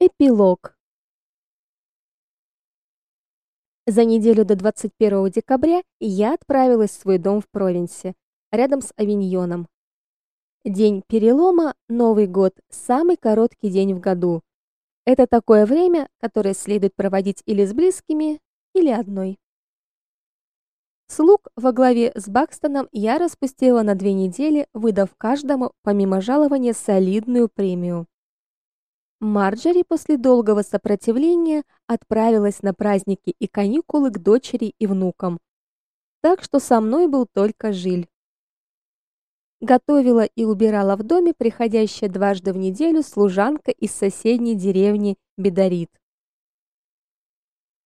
Эпилог. За неделю до 21 декабря я отправилась в свой дом в Провинсе, рядом с Авиньоном. День перелома, Новый год самый короткий день в году. Это такое время, которое следует проводить или с близкими, или одной. Слуг во главе с Бакстоном я распустила на две недели, выдав каждому помимо жалования солидную премию. Марджери после долгого сопротивления отправилась на праздники и каникулы к дочери и внукам. Так что со мной был только Жиль. Готовила и убирала в доме приходящая дважды в неделю служанка из соседней деревни Бедарит.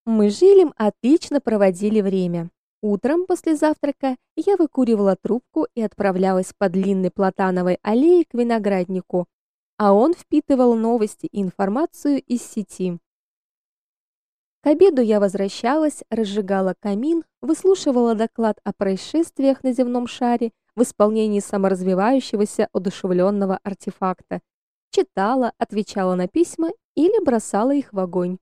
Мы с Жилем отлично проводили время. Утром после завтрака я выкуривала трубку и отправлялась по длинной платановой аллее к винограднику, а он впитывал новости и информацию из сети. К обеду я возвращалась, разжигала камин, выслушивала доклад о происшествиях на земном шаре в исполнении саморазвивающегося одушевленного артефакта, читала, отвечала на письма или бросала их в огонь.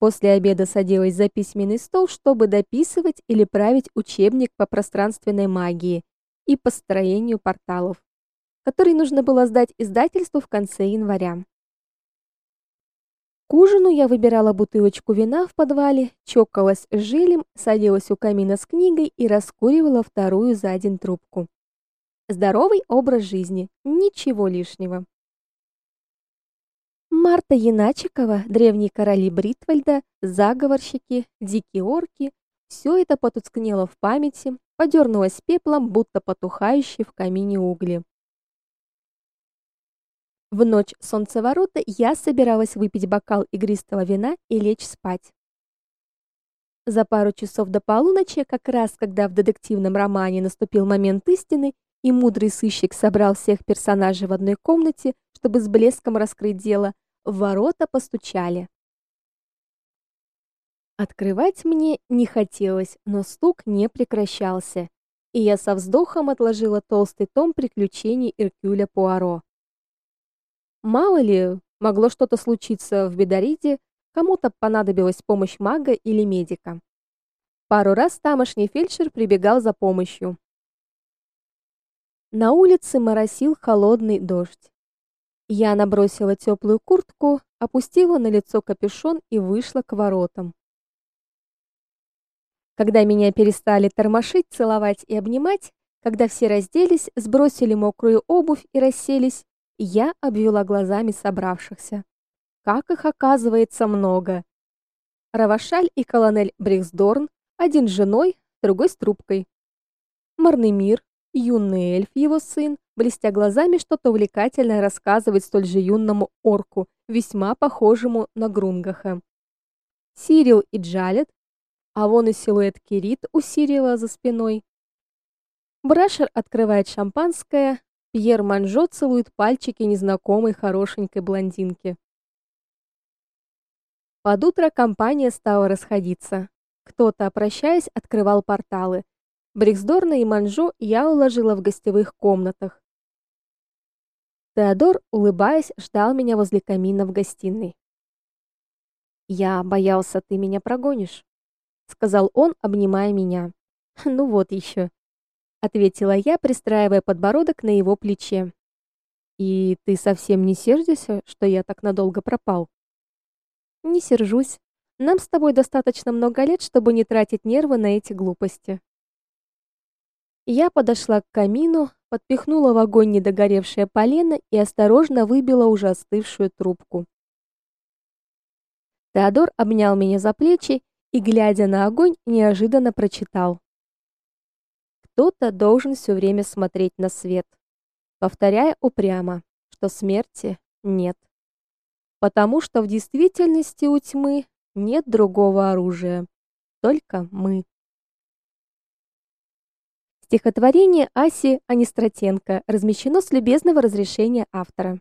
После обеда садилась за письменный стол, чтобы дописывать или править учебник по пространственной магии и построению порталов который нужно было сдать издательству в конце января. К ужину я выбирала бутылочку вина в подвале, чокалась с Жилем, садилась у камина с книгой и раскуривала вторую за день трубку. Здоровый образ жизни, ничего лишнего. Марта Яначикова, древние короли Бритвальда, заговорщики, дикие орки все это потускнело в памяти, подернулось пеплом, будто потухающие в камине угли. В ночь солнцеворота я собиралась выпить бокал игристого вина и лечь спать. За пару часов до полуночи, как раз когда в детективном романе наступил момент истины, и мудрый сыщик собрал всех персонажей в одной комнате, чтобы с блеском раскрыть дело, в ворота постучали. Открывать мне не хотелось, но стук не прекращался, и я со вздохом отложила толстый том приключений Эркюля Пуаро. Мало ли, могло что-то случиться в Бедариде, кому-то понадобилась помощь мага или медика. Пару раз тамошний фельдшер прибегал за помощью. На улице моросил холодный дождь. Я набросила теплую куртку, опустила на лицо капюшон и вышла к воротам. Когда меня перестали тормошить, целовать и обнимать, когда все разделись, сбросили мокрую обувь и расселись, я обвела глазами собравшихся. Как их оказывается много. Равашаль и колонель Бриксдорн, один с женой, другой с трубкой. Марнемир, юный эльф, его сын, блестя глазами, что-то увлекательное рассказывает столь же юному орку, весьма похожему на Грунгаха. Сирил и Джалет, а вон и силуэт Кирит у Сирила за спиной. Брашер открывает шампанское, Пьер Манжо целует пальчики незнакомой хорошенькой блондинки. Под утро компания стала расходиться. Кто-то, прощаясь, открывал порталы. Бриксдорна и Манжо я уложила в гостевых комнатах. Теодор, улыбаясь, ждал меня возле камина в гостиной. Я боялся, ты меня прогонишь, сказал он, обнимая меня. Ну вот еще ответила я, пристраивая подбородок на его плече. И ты совсем не сердишься, что я так надолго пропал? Не сержусь. Нам с тобой достаточно много лет, чтобы не тратить нервы на эти глупости. Я подошла к камину, подпихнула в огонь недогоревшее полено и осторожно выбила уже остывшую трубку. Теодор обнял меня за плечи и, глядя на огонь, неожиданно прочитал: кто-то должен все время смотреть на свет, повторяя упрямо, что смерти нет. Потому что в действительности у тьмы нет другого оружия, только мы. Стихотворение Аси Анистратенко размещено с любезного разрешения автора.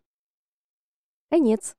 Конец.